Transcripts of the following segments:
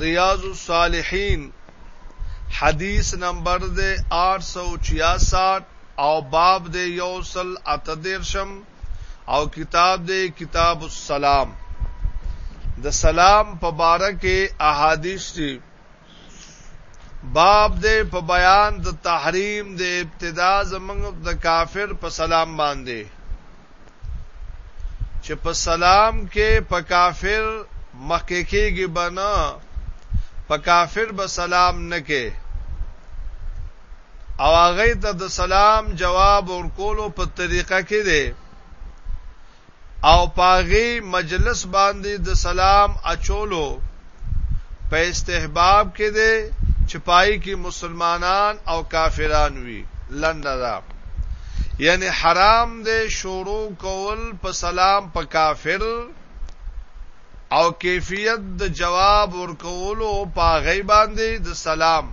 ریاض الصالحین حدیث نمبر دے 866 او باب دے یوسل اتدیرشم او کتاب دے کتاب السلام د سلام په باره کې احادیث دي باب دې په بیان د تحریم د ابتدا زمنګ د کافر په سلام باندې چې په سلام کې په کافر مخکې کېږي بنا په کافر به سلام نه کې او هغه ته د سلام جواب ورکولو په طریقه کې دی او پاغي مجلس باندې د سلام اچولو په استحباب کې دی چې پای کې مسلمانان او کافران وي لنډه ده یعنی حرام دی شروع کول په سلام په کافر او کیفیت د جواب ورکولو په غیبان دی د سلام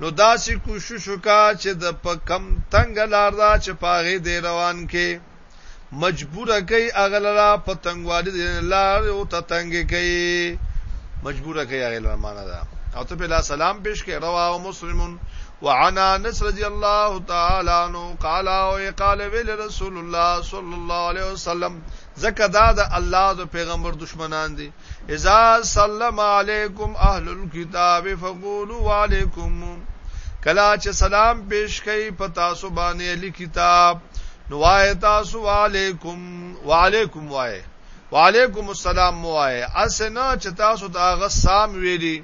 نو داسې کوشش وکا چې د په کم تنګ لار دا چې پاغه دی روان کې مجبور کوي اغلرا په تنګوالي دی لار او ته تنګ کوي مجبور کوي اغلرا معنا دا او ته په لا سلام پیش کې روا او مسلمون وعنا انس رضی الله تعالی عنہ قال او قال ویل رسول الله صلی الله علیه وسلم زکه دا د الله د پیغمبر دشمنان دي اذا سلم علیکم اهل الكتاب فقولوا وعلیکم کلا چې سلام پیش کوي په تاسو باندې اهل کتاب نو وای تاسو علیکم وعلیکم وای وعلیکم السلام وای اسنه چې تاسو ته غسام ویلي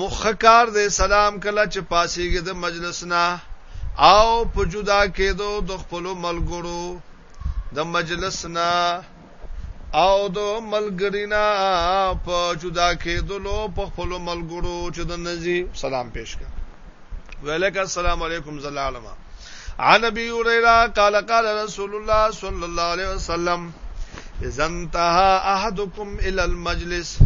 مخکار د سلام کله چې پاسېږي د مجلس نه او په جدا کېدو د خپل ملګرو د مجلس نه او د ملګرینا په جدا کېدلو په خپل ملګرو چې د نزي سلام پیش کړ وعلیکم السلام علیکم زلالم عن ابي هريره قال قال رسول الله صلى الله عليه وسلم اذا انتهى احدكم الى المجلس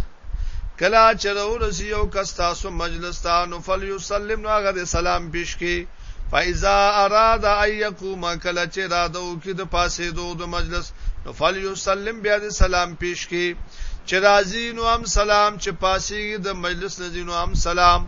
کلا چرو رسی یو کس تاسو مجلس ته نو فل یسلم نو هغه سلام پیش کی فاذا اراد ان يقوم کلا چې را دو کې د پاسې دو د مجلس نو فل یسلم بیا د سلام پیش کی چې راځي نو هم سلام چې پاسې د مجلس نه نو هم سلام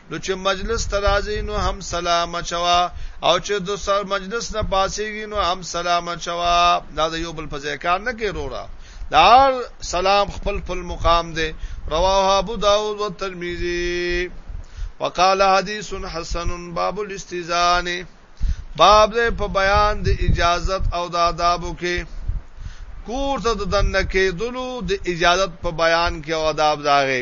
نو چې مجلس ته راځي نو هم سلام اچوا او چې د سر مجلس نه پاسېږي نو هم سلام اچوا دا د یو بل په ځای کار نه کوي رورا دا سلام خپل خپل مقام دی رواه ابو داود و ترمذی وقال حدیث حسن باب الاستیزان باب دې په بیان د اجازت او د آدابو کې کور ته د دنکې دلو د اجازت په بیان کې او آداب داغه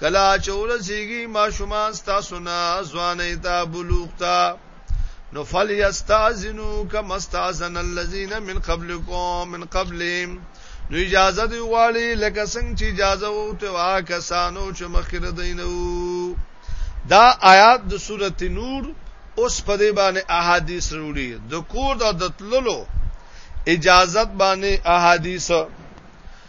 کله چې ورسیږي ماشومان ستاسو نه ځوانۍ ته بلوغ ته نو فلیستاذنو کما استاذن الذين من قبلكم من قبلهم نو اجازه دی والی لکه څنګه چې اجازه وته وا کسانو چې مخکره دینو دا آیات د سورته نور اوس په دې باندې احادیث وروړي د کور د دتللو اجازت باندې احادیث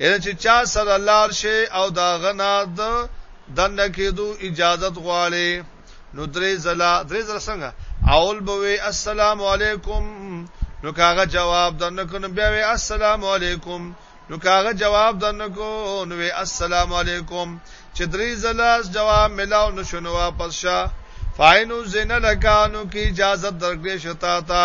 یعنې چې چا سره لاړ شې او د هغه نه د دننه کېدو اجازت غواړې نو درې ځله درې ځله څنګه اول به وي السلام علیکم نو کاغه جواب درنکو نو بیا وي السلام علیکم نو کاغه جواب درنکو نو وي السلام علیکم چې درې زلاس جواب ملاو نو شنو واپس شه فاینو زین لکانو کی اجازه درګې شتا تا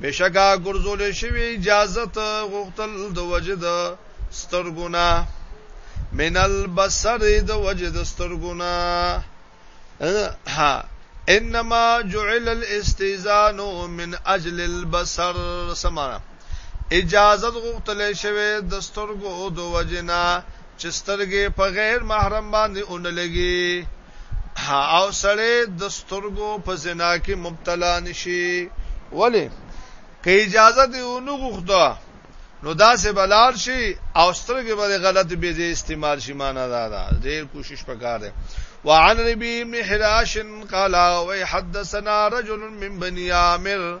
بشکا ګرځول شوی اجازه ته غوښتل د وجد سترګونه من البصر د وجد سترګونه ها انما جعل الاستئذان من اجل البصر سمانا اجازه غوښتل شوی د سترګو د وجنا چې سترګې په غیر محرم باندې اونلګي او سړی د سترګو په زنا کې مبتلا نشي ولی که اجازه دی اونو غوښته نو داسې بلار شي او سترګې به غلط به دې استعمال شي معنا دا ده ډېر کوشش پکار دی وعن ربي بن حراش قال وحدثنا رجل من بني عامر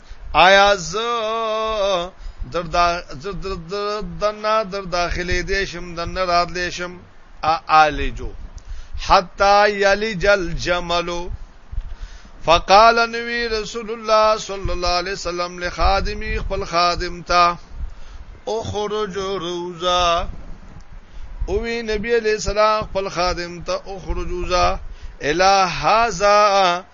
آیا زه در دا زر در در دنا در داخلي دې شم دنا رات دې شم ا الجو حتا یلی جل جملو فقال نبی رسول الله صلی الله علیه وسلم لخادمی خپل خادم تا اخرج روزا او وی نبی علیہ السلام خپل خادم ته اخرجوزا الہ هاذا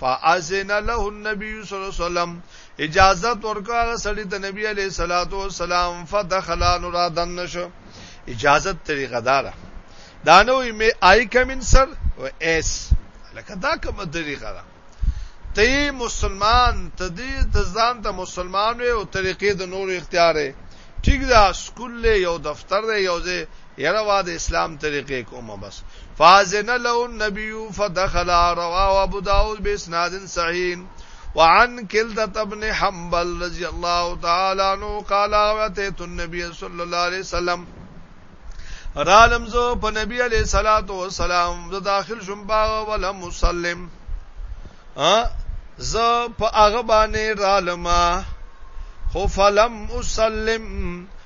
فاذن له النبي صلی الله علیه وسلم اجازه ورکړه سړی ته نبی علیہ الصلوۃ والسلام فدخل نور دن نشو اجازه طریقه دار دا نو می آی کمن سر و اس لکه دا کومه طریقه ده ته مسلمان ته دې ته ځان ته مسلمان وي او طریقې د نور اختیار ټیک دا سکول یو دفتر یو ځای یره وا د اسلام طریقه کومه بس فاذن له النبي فدخل رواه ابو داود باسناد صحيح وعن كلدة ابن حنبل رضي الله تعالى عنه قال واتيت النبي صلى الله عليه وسلم را لمزو په نبی علیہ الصلوۃ والسلام د داخل شوم باغ ولا مسلم ا ز په هغه باندې را لما خو فلم اسلم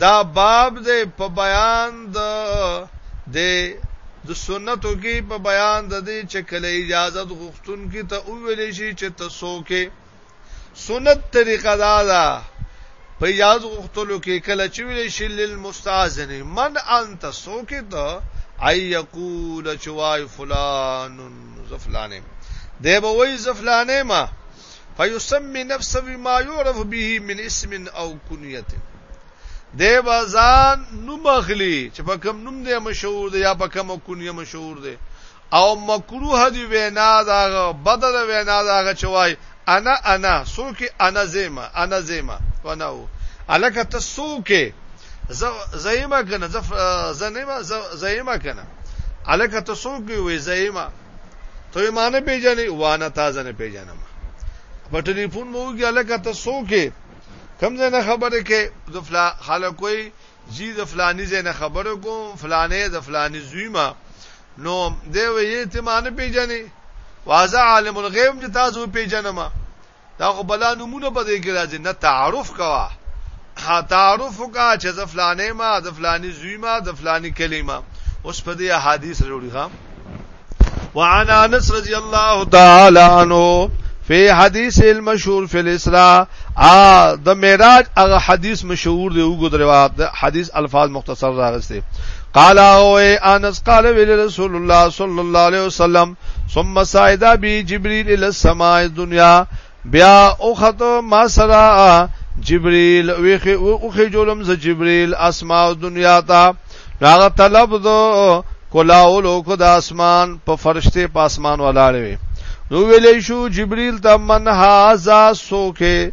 دا باب دی په بیان د دی د سنتو کې په بیان د دې چې کله اجازه غوښتون کې ته وویل شي چې تاسو کې سنت طریقه دا ده په اجازه غوښتلو کې کله چې ویل شي للمستاذن من انت سو کې ته اي يقول چوای فلان زفلانه دی به وای زفلانه ما فیسمی نفسه بما یعرف به من اسم او کنیت دی بازان نوم اخلی چې په کوم نوم دی مشهور دی یا په کوم کنیه مشهور دی او مکروه دی وینا داغه بدل وینا داغه چوای انا انا سوکي انا زیما انا زیما وناو الکه ته سوکي زیما کنه زیما کنه الکه ته سوکي وي زیما ته یې معنی پیژنې وانه تازه نه پیژنم په ټلیفون مو کې الکه ته سوکې کم ځای نه خبره کې د فلا خلکوې زی د فلانی ځای نه خبره کوم فلانې د فلانی زوی ما نو دی وې ته معنی پیژنې واځه عالم الغیب چې تاسو پیژنم دا خو بلا نمونه په دې کې راځي نه تعارف کوا تعارف کا چې د فلانې ما د فلاني زوی ما د فلاني کلمه اوس په دې حدیث وروړي ها وعن انس رضی الله تعالی عنہ فی حدیث المشهور فی الاسراء ا د معراج هغه حدیث مشهور دی وګد روایت د حدیث الفاظ مختصر راغسته قال او انس قال ویل رسول الله صلی الله علیه وسلم ثم صعدا بي جبريل الى السماء الدنيا بیا اوخت ما سرا جبريل ویخه اوخه جولم ز جبريل اسماء دنیا تا هغه طلب دو کلاولو کو د اسمان په فرشته په اسمان ولاړوي نو ویلې شو جبريل ته من هاذا سوکه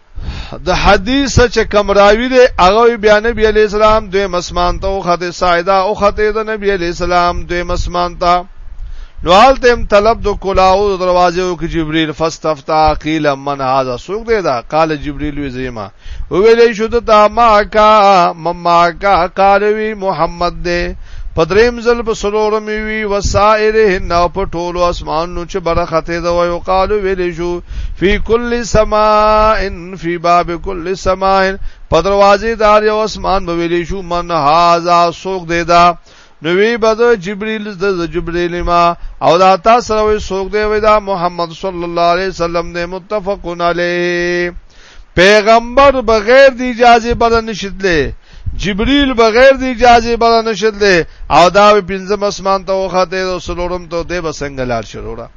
د حدیث چې کم راوی دی هغه بیا نبی علی السلام دوی مسمان ته او خدای سایدا او خدای د نبی علی السلام دوی مسمان ته نو حالتم طلب د کلاو دروازه او کې جبريل فاستفتا قيل من هذا سوق دی دا قال جبريل وی زیما ویلې شو ته ما کا مما کا قالوی محمد دی په دریم ځل په سلورم وی وسائرهن او په ټولو اسمانونو چې برخته ده ویو قالو ویل شو فی کل سماء فی باب کل سماء په دروازې دار یو اسمان به ویل شو من هاذا سوق دی دا نو وی بد جبريل د جبريل ما او دا تاسو سره وي سوق دی وی دا محمد صلی الله علیه وسلم نه متفقون علیه پیغمبر بغیر د اجازه بره نشدلې جبريل بغیر د اجازه بره نشدلې او دا پنځم اسمان ته وخته او سلورم ته دی بسنګ لار شروع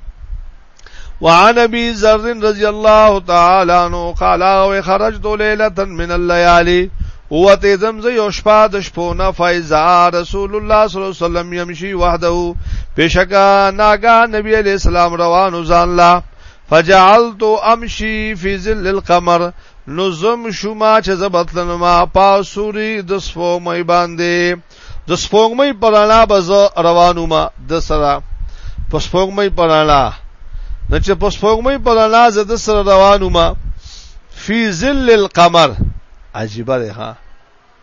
وعن ابي ذر رضي الله تعالى عنه قال خرجت ليله من الليالي او ته زم زه یو شپه د شپو نه فایزا رسول الله صلی الله علیه وسلم یمشي وحده بشکا ناګه نبی علیہ السلام روانو ځان لا فجعلت امشي في ظل القمر نو زم شوما چې زبتلن ما پاسوري د سپوږمۍ باندې د سپوږمۍ پرانا بز روانو ما د سره په سپوږمۍ پرانا نو چې په سپوږمۍ پرانا زه د سره روانو ما في ظل القمر عجيبه ده ها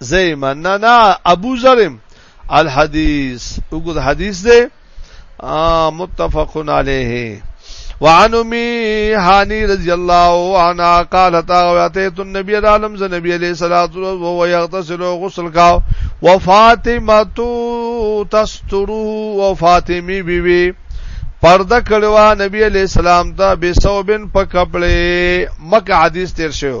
زیم نه نه ابو زرم الحدیث وګور حدیث دی متفق علیه وعن امي هاني رضي الله عنها قالت اواتيت النبي عالم ز نبی عليه الصلاه والسلام وهو يغتسل غسل کا وفاطمه تستره وفاطمه بي بي پرده کړوا نبی علیہ السلام ته بسوبن په کپڑے مکه حدیث تیر شو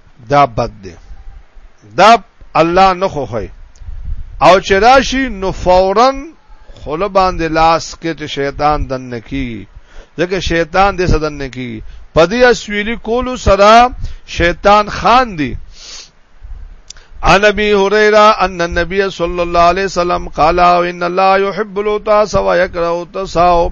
دا بد دی دا الله نه خوخی او چې راشي نو فورا خله باندې لاس کې ته شیطان دنه کی ځکه شیطان دې صدن نه کی پدې اسویلی کولو سره شیطان خان دی عن ابي هريره ان النبي صلى الله عليه وسلم قال ان الله يحب الوتاس ويكره التساؤل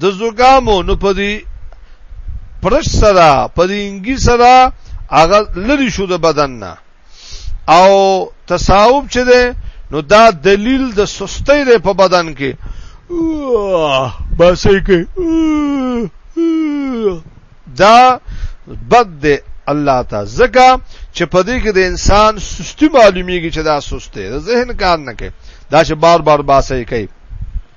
د زګامو نو په دې پرش سره په دې انګي سره هغه لری شو د بدن نه او تصاوب چې ده نو دا دلیل د سستۍ ده په بدن کې باسي کې دا بد ده الله ته زکه چې په دې کې د انسان سستی معلومیږي چې دا سسته ده ذهن کار نه کوي دا چې بار بار باسي کوي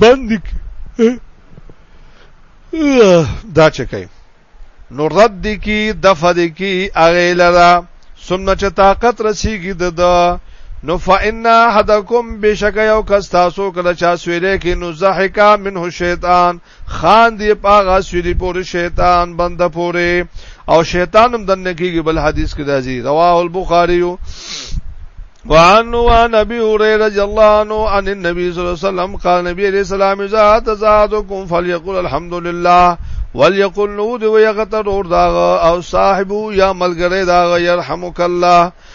بند کی دا چې کوي نو رد دي کی دفع دي کی اغه لرا ثم چې طاقت رسیږي د نو فإن أحدكم بشك یو کس تاسو کله چا سویلې کې نو زحکا منه شیطان خان دی پاغه سری پورې شیطان بنده پورې او شیطان هم دنه کیږي بل حدیث کې راځي رواه البخاری وعن وعن ابي هريره رضي الله عنه عن النبي صلى الله عليه وسلم قال النبي عليه السلام اذا تزادكم فليقل الحمد لله وليقل نود ويغتر اور داغ او صاحب يا ملګری داغ يرحمك الله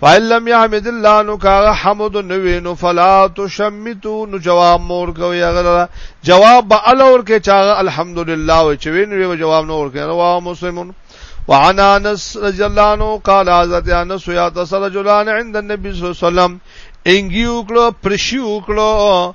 فإن لم يحمد الله نو کاغه حمد نوې نو فلا تشمتو نو جواب مور کو یا غلا جواب به ال اور کې چاغه الحمدلله او چې وینو جواب نو اور کې رواه مسلمون وعن انس رضی الله عنه قال حضرت انس یا تصل جلان عند النبي صلی الله علیه وسلم انګي وکړو پرشي وکړو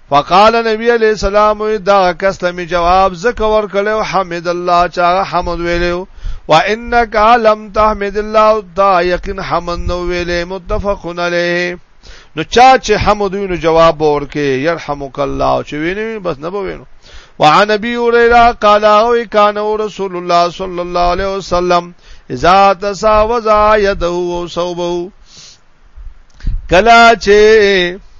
فقال نبی علیہ السلام دا کس ته می جواب زکه ور کړو حمد الله چا حمد ویلو وانک لم تحمد الله تا یقین حمد نو ویلې متفقن علیه نو چا چې حمد وینو جواب ورکې يرحمک الله چې ویني بس نه بوینو وعن ابي هريره قال او كان رسول الله صلى الله عليه وسلم اذا تساوز يده وصوبه کلا چې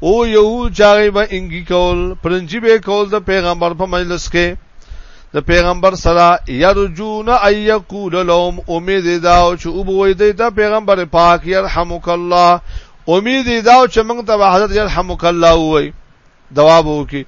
او يهود چاغي به انګي کول پرنجي به کول د پیغمبر په مجلس کې د پیغمبر سره يرجون ايقول لهم امید دا او چې او بوي دی ته پیغمبر پاک يرحمک الله امید دا او چې موږ ته حضرت يرحمک الله وای دواب وکي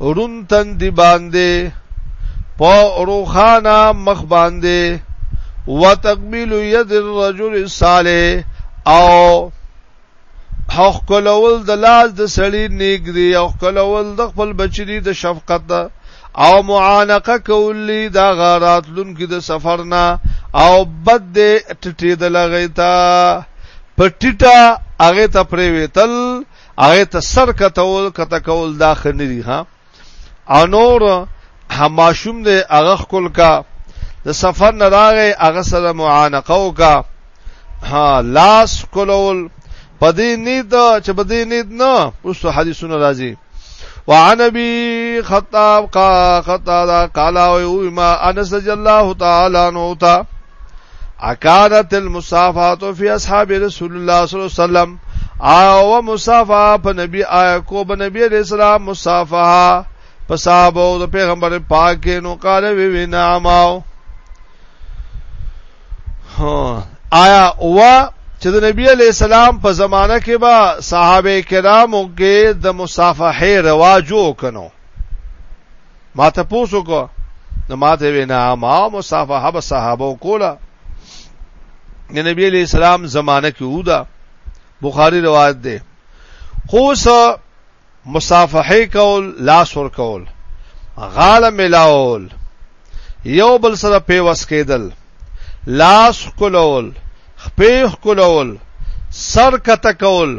رون تند باندې په روخانا مخ باندې وتقبيل يد الرجل الصالح او حق کولول د لاس د سړی نیک دی او کولول د خپل بچی د شفقت او معانقه کولی دا غارات لون کې د سفر نه او بد دې ټټې د لغیتا پټیټا هغه ته پریوتل هغه ته سر کتول کته کول دا خنري ها انور هماشوم دې هغه خپل کا د سفر نه راغې هغه سره معانقه وکا ها لاس کولول پدې نید چې پدې نید نه اوس حدیثونه راځي وعن ابي خطاب قال قال ما انس جل الله تعالی نو تا اکانت المصافات فی اصحاب رسول الله صلی الله علیه وسلم او مصافه په نبی آیا کو په نبی علیہ السلام مصافه په صحابه او د پیغمبر پاک نو قال وی وی نعم او آیا او چې د نبی علی السلام په زمانہ کې با صحابه کرامو کې د مصافحه رواج وکنو ما ته پوسو کو نو ما ته وینا ما مصافحه به صحابه کوله د نبی علی اسلام زمانه کې ودا بخاری روایت ده خو سه مصافحه کول لاس ور کول غاله ملاول یو بل سره پیوس کېدل لاس کولول خپې کولول سر کته کول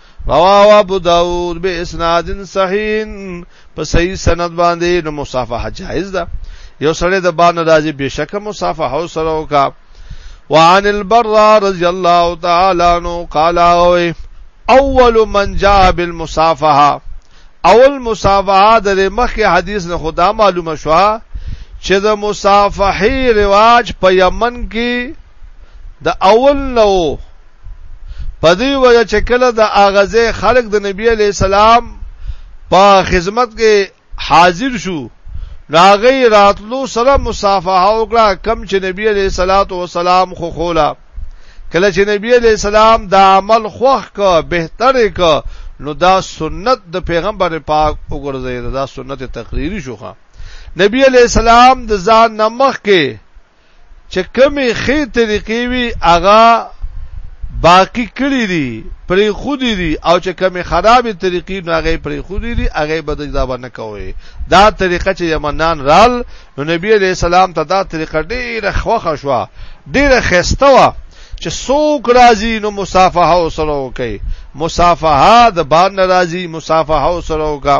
رواه ابو داود به اسناد صحیح په صحیح سند باندې نو مصافحه جائز ده یو سره د باندې راځي بشک مصافحه سره وکا وعن البراء رضی الله تعالی عنہ قال اول من جاء بالمصافحه اول مصافحه د مخکې حدیث نه خدا معلومه شو چې د مصافحه رواج په یمن کې د اول نو په دې وجه چې کله د اغازه خلق د نبی علی السلام په خدمت کې حاضر شو راغی راتلو سره مصافحه وکړه کم چې نبی علیہ الصلات والسلام خو خولا کله چې نبی علیہ السلام دا عمل خوخ کا بهتر کا نو دا سنت د پیغمبر پاک وګرځید دا سنت تقریری شوخه نبی علیہ السلام د ځان نمخ کې چې کمی خې طریقې وي هغه باقی کړی دي پرې خودي دي او چې کمی خرابې طریقې نو هغه پرې خودي دي هغه به دا باندې کوي دا طریقه چې یمنان رال نو نبی علیہ السلام ته دا طریقه ډیره خوخه شو ډیره خسته وا چې څوک راځي نو مصافحه وسره وکي مصافحه د باندې راځي مصافحه وسره وکي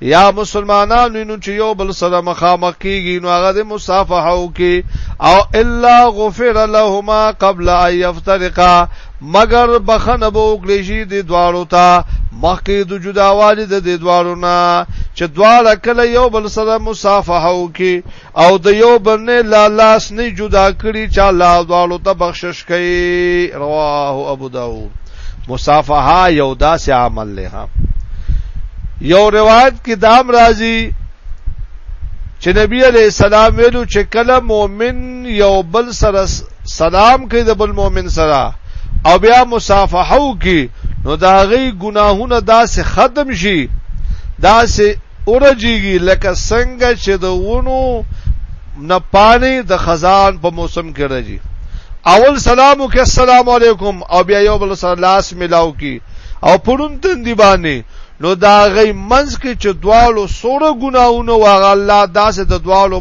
یا مسلمانان وینو چې یو بل سره مخامخ کیږي نو هغه د مصافحه وکي او الا غفر لهما قبل ان يفترقا مگر بخنه به وکړي شي د دواړو ته مخکې د جداوالي د دې دواړو نه چې دواړه کله یو بل سره مصافحه وکي او د یو بل نه لا لاس نه جدا کړي چې الله دواړو ته بخشش کوي رواه ابو داود مصافحه یو داسې عمل له ها یو روایت کې دام راځي چې نبی علی السلام ویلو چې کله مؤمن یو بل سره سلام کوي د بل مؤمن سره او بیا مصافحه کوي نو دا غي ګناهونه داسې ختم شي داسې ورژېږي لکه څنګه چې د ونو نه پانې د خزان په موسم کې رژي اول سلام وکي السلام علیکم او بیا یو بل سره لاس ملاو کی او پرون تندی باندې نو دا غي منځ کې چې دوالو سوره ګناونه واغ الله داسې د دوالو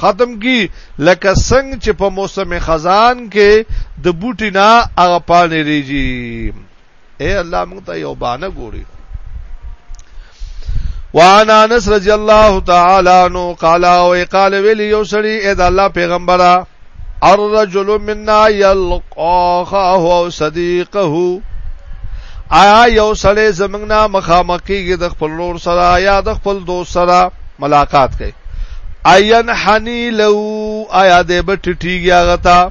ختم کی لکه څنګه چې په موسم خزان کې د بوټي نه هغه پانې ریږي اے الله موږ ته یو بانه ګوري وعن انس رضی الله تعالی عنہ قال او قال ویلی یو سړی اې د الله پیغمبره الرجل منا يلقى خو صديقه آیا یو سړی زمنګ نه مخامخ کیږي د خپل لور سره یا د خپل دوست سره ملاقات کوي عین حنی لو آیا دې بټټیږي هغه تا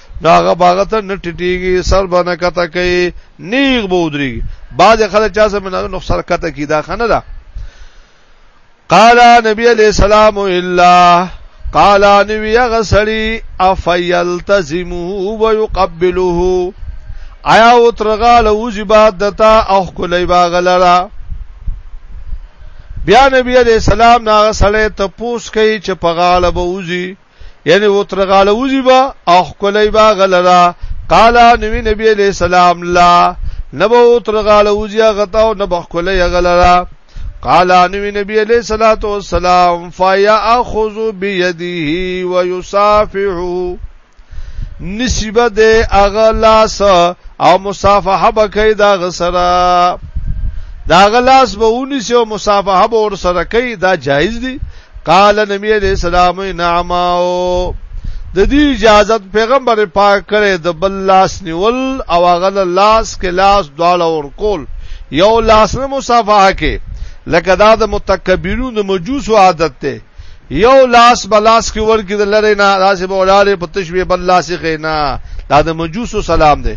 نو هغه باغ ته نه ټټیږي سر باندې کته کوي نیغ به ودرېږي بعض خلک چا سم نه نقصان کته کی دا خنه ده قال نبی علیہ السلام الا قال نبی غسلی افیلتزمه ويقبله آیا او ترغال اوزی باد دتا او کلی باغلرا بیا نبی علیہ السلام ناغه سړی ته پوس کوي چې په غاله به اوزی یعنی و تر غاړه وځي با او خلای با غلرا قال نبی نبی علیہ السلام لا نبو تر غاړه وځي غتا او نبو خلای غلرا قال نبی نبی علیہ الصلوۃ والسلام فیاخذ بيدیه ويصافحه نسبه د اغلاس او مصافحه بکې دا غسرا دا غلاس به ونی سو مصافحه به ور سره کوي دا جایز دی قال نبی علیہ السلام نعماو د دې اجازه پیغمبر پاک کړي د بل لاس نیول او هغه لاس کې لاس دواړه ور کول یو لاس نه مصافحه کې لکه دا د متکبرون د مجوس عادت ته یو لاس بلاس کې ور کې د لری نه راځي به ولاله په تشبیه بل لاس کې نه دا د مجوس سلام دی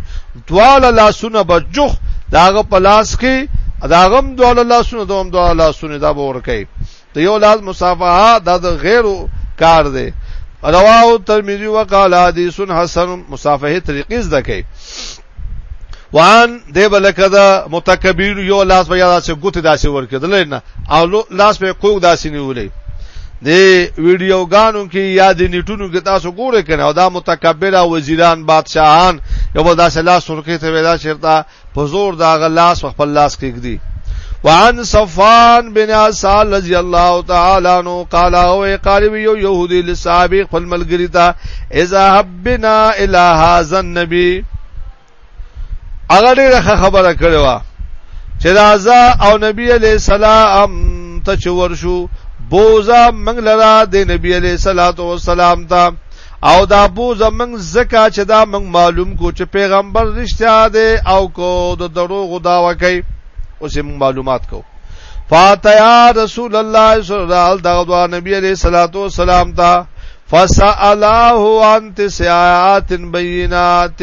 دواړه لاسونه بجخ داغه پلاس کې داغم دواړه لاسونه دوم دواړه لاسونه دا به ور کوي د یو لاس مصافحه د غیرو کار دی رواه ترمذی وقال حدیث حسن مصافحه طریقې زده کوي وان دی بلکه دا متکبیر یو لاس بیا داسې ګوت داسې ورکېدل نه او لاس په کوګ داسې نیولې دی ویډیوګانو کې یا د نیټونو کې تاسو ګورئ کنه او دا متکبره وزیران بادشاهان یو داسې لاس ورکې ته ودا چیرته په زور دا غلاس په خپل لاس کې کړي وعن صفان بن عسال رضی الله تعالی عنہ قال او قالب یو يهودي لصحابي خپل ملګری ته اذا حبنا الى هذا النبي هغه ډیره خبره کړې و چې راځه او نبی علی سلام ته چور شو بوزا منګ لرا د نبی علی صلوات و سلام ته او دا بوزه موږ ځکه چې دا موږ معلوم کو چې پیغمبر رښتیا دی او کو د دروغ داوا کوي اوس موږ معلومات کو فاتیا رسول الله صلی الله علیه دغه دوا نبی علیہ الصلوۃ والسلام ته فسالاه عن تسعات بینات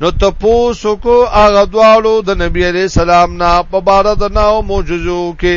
نو تپوسو کو هغه دوالو د نبی علیہ السلام نه په بار د ناو معجزو کې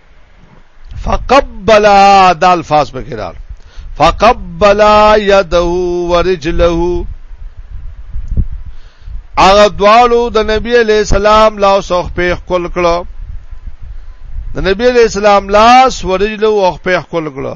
فقبل دا الفاظ پکې راغل فقبل يده ورجله هغه دوالو د نبی علی السلام لا سوخ په خپل کړه د نبی علی السلام لاس ورجله او خپل کړه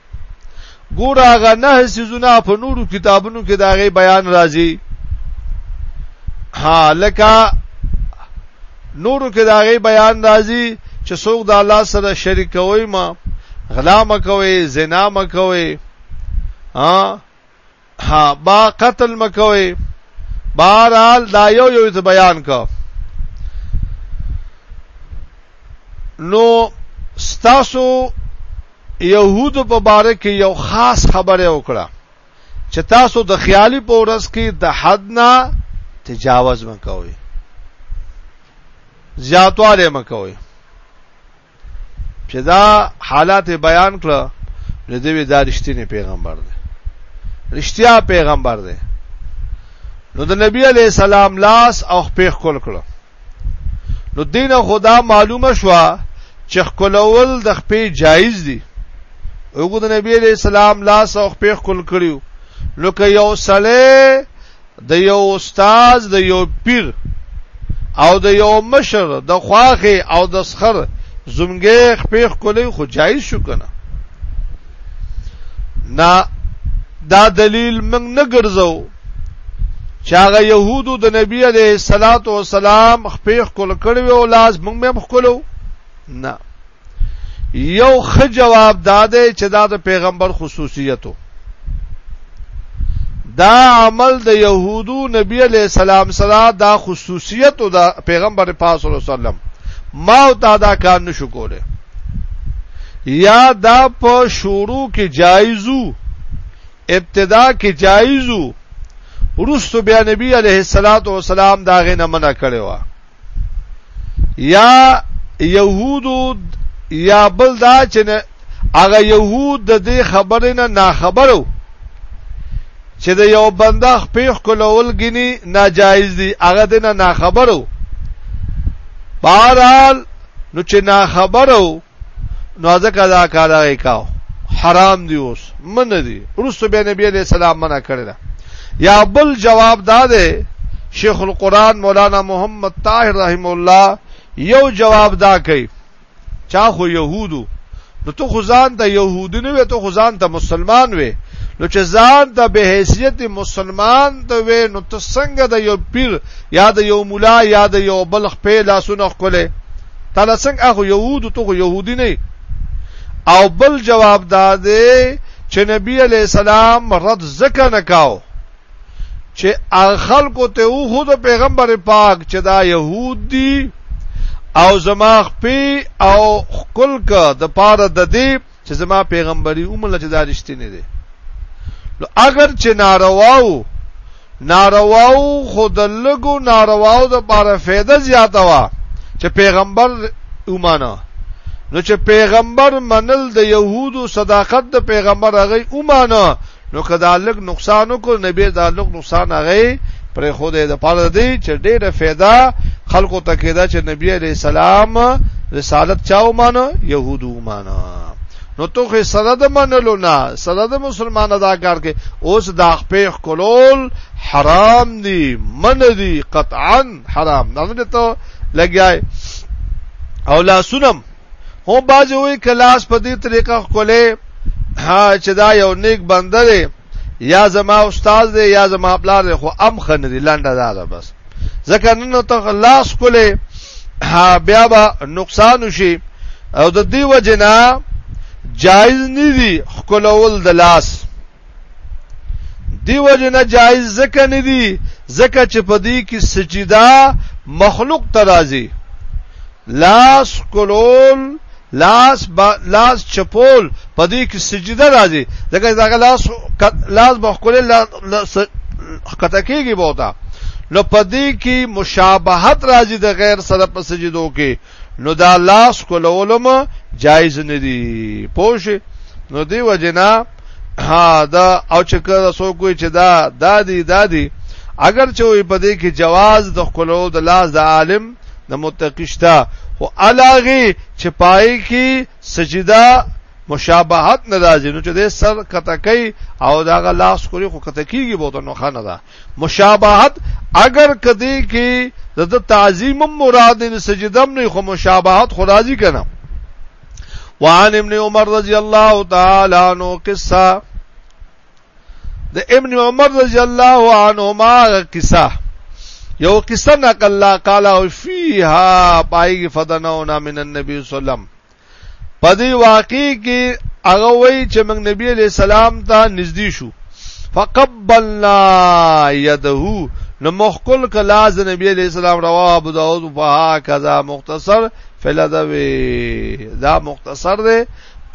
ګور هغه نه سيزونه په نورو کتابونو کې دا غي بیان راځي ها لکه نورو کې دا غي بیان راځي چې څوک د الله سره شریک کوي ما غلا مکوي زنا مکوي ها ها با قتل مکوي بهرحال دا یو یو ته بیان کا نو ستاسو يهودو په باره کې یو خاص خبره وکړه چې تاسو د خیالي په ورځ کې د حد نه تجاوز مکوئ زیاتواله مکوئ چې دا حالات بیان کړه نو دوی دا رښتینی پیغمبر دی رښتیا پیغمبر دی نو د نبی علی السلام لاس او خپې خپل کړو نو دین خدا معلومه شو چې خپلول د خپې جایز دي وګورئ د نبی علی السلام لاس او خپې خپل کړیو نو که یو سړی د یو استاد د یو پیر او د یو مشر د خواخه او د سخر زمګې خپېخ کولې خو جایز شو کنه نا دا دلیل موږ نه ګرځو چې هغه يهودو د نبی عليه الصلاه والسلام خپېخ کول کړو او لاس موږ به مخکلو نه یو خ جواب داده چې دا د پیغمبر خصوصیتو دا عمل د يهودو نبی علی السلام سره دا خصوصیت او دا پیغمبر پاک صلی الله علیه وسلم ما او تا دا کار نشو کوله یا دا په شروع کې جایزو ابتدا کې جایزو ورستو بیا نبی علیه الصلاۃ والسلام دا غنه منع کړو یا يهودو یا بل دا چې نه هغه يهود د دې خبرې نه ناخبرو چې د یو بنده خپل کولول غني ناجایز دي هغه دنه ناخبرو بهرحال نو چې ناخبرو نو ځکه دا کار هغه کاو حرام دی اوس من دی رسو به نبی علیہ السلام منع کړی دا یا بل جواب دا دی شیخ القران مولانا محمد طاهر رحم الله یو جواب دا کوي چا خو يهودو نو تو خزان ته يهودي نه وي تو خزان ته مسلمان وي نو چې ځان ته به حیثیت مسلمان ته وي نو ته څنګه د یو پیر یا د یو مولا یا د یو بلخ په لاسونه خپل تا دا څنګه اخو يهودو ته خو يهودي نه او بل جواب دادې چې نبی علی السلام رد زکه نه کاو چې خلکو ته او خود پیغمبر پاک چې دا يهود دي او زما خپي او خلک د پاره د دې چې زما پیغمبري ومنله چې دا رښتینی دی نو اگر چې نارواو نارواو خود لګو نارواو د بار فایده زیاته وا چې پیغمبر اومانه نو چې پیغمبر منل د يهودو صداقت د پیغمبر هغه اومانه نو که دا لږ نقصان وکړو نبی دا لږ نقصان هغه پر خو دې د پاره دی چې ډېره फायदा خلکو ته کېده چې نبی عليه السلام رسالت چاو مانو يهودو مانو نو تو خو سره د منلو نه سره د مسلمان ادا کار کې اوس دا خپل کولول حرام دي من دي قطعا حرام نه ته لګیای او لا سنم هو باز وی کلاس په دې طریقه خولې ها چې دا یو نیک بنده دی یا زما استاد دی یا زما پلار دی خو ام خنری لنډه دا ده بس ځکه نن ته خلاص کولې بیا به نقصان وشي او د دې وجنا جایز نه دي خلول د لاس دیو جن جایز زکه نه دی زکه چې په دې کې سجدا مخلوق ترازی لاس کولول لاس با لاس چپول په دې کې سجده راځي ځکه دا لاس لاس بخول خطا کیږي بوته نو پدې کې مشابهت راځي د غیر سره په سجدو کې نو دا لاس کولولو ما جایز نه دی پوه نو دی وجنا ها دا او چې کله سو کوی چې دا دادی دادی اگر چې وي په دې کې جواز د خلو د لاس د عالم د متقشتا او علاغه چې پای کې سجدا مشابهت ناراضي نو چې د سر کتکي او دا لاس کوي خو کتکیږي بوته نو خانه ده مشابهت اگر کدی کې د د تعظیم مراد د سجدم نه خو مشابهت خو راضی کنه وعن ابن عمر رضی الله تعالی عنہ قصه د ابن عمر رضی الله عنهما قصه یو قصه نقل لا قال فیها پای فدنونا من النبي صلی الله علیه وسلم په دې واقع کې هغه وایي چې موږ نبی علی سلام ته نږدې شو فقبلنا يده نو مخکل کلا ز نبی علی السلام رواه ابو داود په کذا مختصر فلدوی دا مختصر دی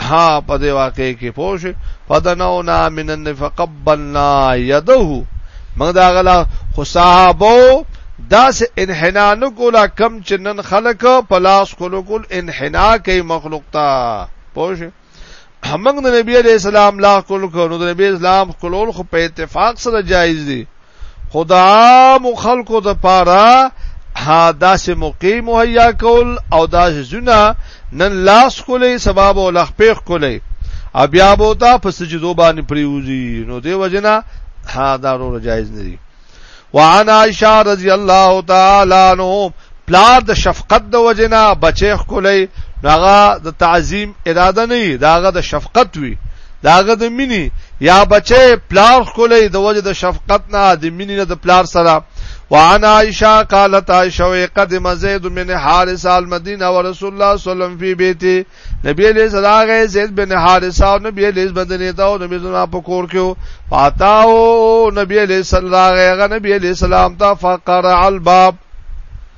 ها په دې واقع کې پوښ فدنونا من النفقبلنا يده موږ دا غلا خو صحابه داس انحنا نه کولا کم چې نن خلک په لاس کولو کول انحنا کوي مخلوق ته پوه همغ د نبی علی السلام لا کول کو نو د نبی اسلام کولول خو په اتفاق سره جایز دي خدا مو خلکو د پاره ها داسې مقیم مهیا کول او داسې زونه نن لاس کولې سبا به لخ پیخ کولې بیا به تا په سجدو باندې پریوزي نو دی وجنا ها دا ورو جایز نه دي وعن عائشه رضی الله تعالی عنہ پلار د شفقت د وجنا بچی خولې داغه د تعظیم اراده نه داغه د شفقت وی داغه د مینی یا بچی پلار خولې د وجه د شفقت نه د مینی نه د پلار سره وعن عائشہ قالت عائشہ قدم زید بن حارث المدینہ ورسول الله صلی الله علیه وسلم فی بیتی نبی علیہ السلام غی زید بن حارث او نبی علیہ بدنی تا او نبی زما پکور کیو فاتاو نبی علیہ السلام غی نبی علیہ السلام تا فقرع الباب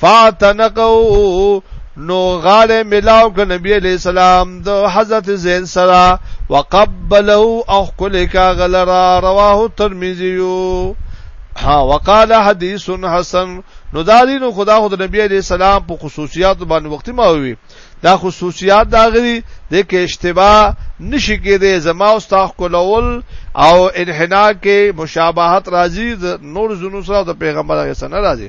فاتنقو نو غاله ملاو ک نبی علیہ السلام د حضرت زین سرا وقبلو او کله کا غلرا رواه ترمذی ها وقال حدیث حسن نو دارین خدا خود نبی علیہ السلام په خصوصیات باندې وخت ما وی دا خصوصیات دا غری د کې اشتباه نشي کېده زما او استاخ کولول او انحنا کې مشابهت راځي د نور زونو سره د پیغمبر غسن راځي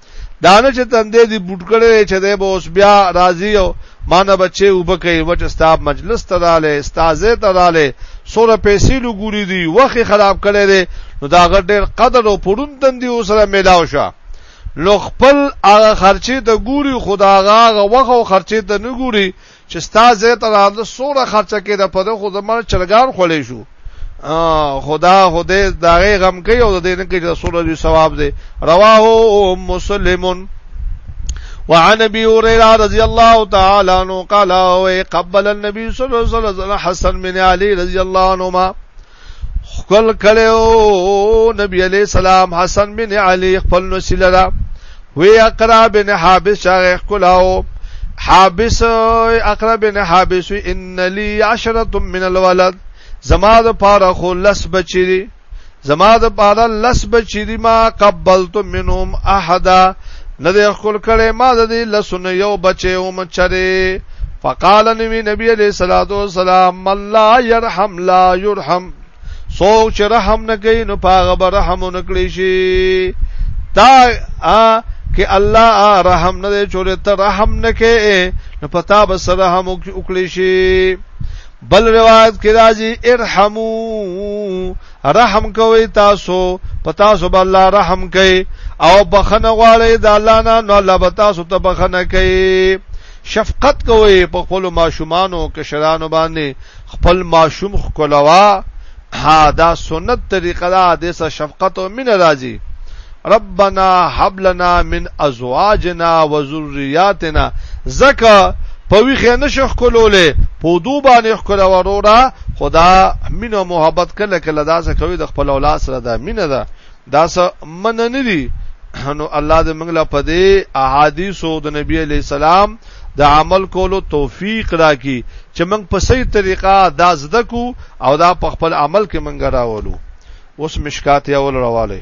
دا نه چې تندې دی بوټ کړي چې دی به اوس بیا راضي او مانه بچي وبکې وچ استاد مجلس ته رااله استاد ته رااله سوره پیسې لګوري دي وخت خراب کړي دي نو دا غټ ډېر قدر او پرون تندې وسره ملاو شه لو خپل هغه خرچې ته ګوري خداغه هغه وخت او خرچې ته نه ګوري چې ستا زه ته راځه سوره خرچه کې د پدې خو زمر چرګان خولې شو خدا خدای داغه غم کوي او د دې نه کې د سوره دی ثواب دی رواه مسلمون وعن ابي هريره رضي الله تعالى عنه قال قبل النبي صلى الله عليه وسلم حسن بن علي رضي الله عنهما خپل کړو نبی علی السلام حسن بن علی خپل نو سیلرا وی اقرا بن حابس شغه کلاو حابس اقرا بن حابس ان لی عشره من الولد زما د پاره خو لس بچی دی زما د پاره لس بچی دی ما قبلت منهم احد نه د خپل کړه ما د لسونه یو بچی او مچره فقال نبی نبی علیہ الصلوۃ والسلام من لا يرحم لا يرحم سوک چې رحم نه کوي نو پاغه به رحم نه کړی شي تا ا کې الله رحم نه دی چورې ته رحم نه کې نو پتا به سره رحم وکړي شي بل روایت کې راځي ارحمو رحم کوي تاسو پتا سو بل الله رحم کوي او بخنه غواړي د الله نه نو الله به تاسو ته بخنه کوي شفقت کوئ په خپل ماشومانو کشرانو باندې خپل ماشوم خکلوا ها دا سنت طریقه دا د سره شفقت او مینه راځي ربنا حب لنا من ازواجنا وذرياتنا زکه په ویخه نشخ کولولې په دو باندې خکل وروره خدا مینه محبت کله کله دا څه کوي د خپل اولاد سره دا مینه ده دا څه من نه دي نو الله دې موږ له پدې احادیثو د نبی علی سلام د عمل کولو توفیق راکړي چې موږ په صحیح طریقه دا زده کو او دا په خپل عمل کې موږ راولو اوس مشکات یې اول راواله